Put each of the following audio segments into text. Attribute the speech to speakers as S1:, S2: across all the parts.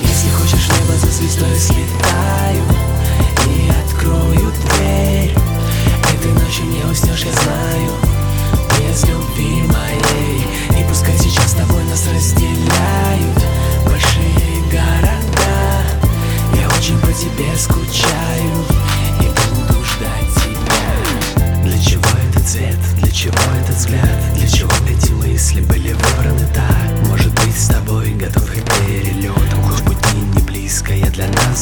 S1: Если хочешь небо за звездой слетаю И открою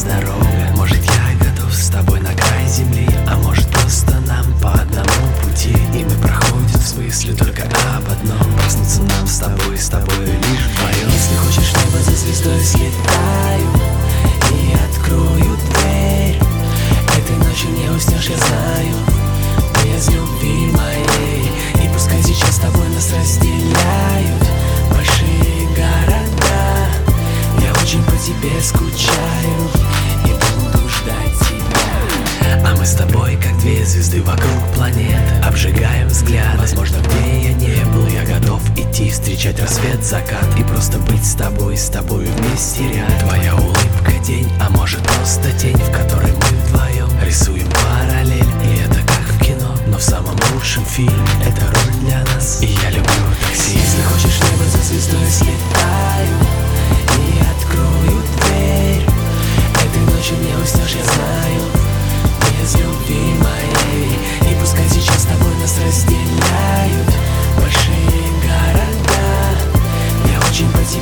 S1: дорога. Может я готов с тобой на край земли А может просто нам по одному пути. И мы проходим в смысле только об одном. Проснуться нам с тобой, с тобой лишь вдвоем Если хочешь небо за звездой слетаю И открою дверь. Этой ночью не уснешь, я знаю Без любви моей. И пускай сейчас с тобой нас разделяют звезды вокруг планеты Обжигаем взгляд. Возможно, где я не был Я готов идти встречать рассвет, закат И просто быть с тобой, с тобой вместе ряд. Твоя улыбка день, а может просто тень В которой мы вдвоем. Рисуем параллель И это как в кино, но в самом лучшем фильме Это роль для нас, и я люблю такси. Если хочешь небо за звездой слетаю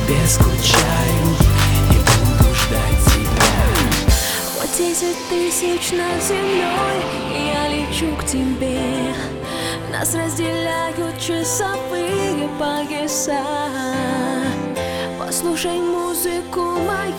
S1: тебе скучаю И буду ждать тебя.
S2: Вот десять тысяч над землей я лечу к тебе. Нас разделяют часовые пояса Послушай музыку мою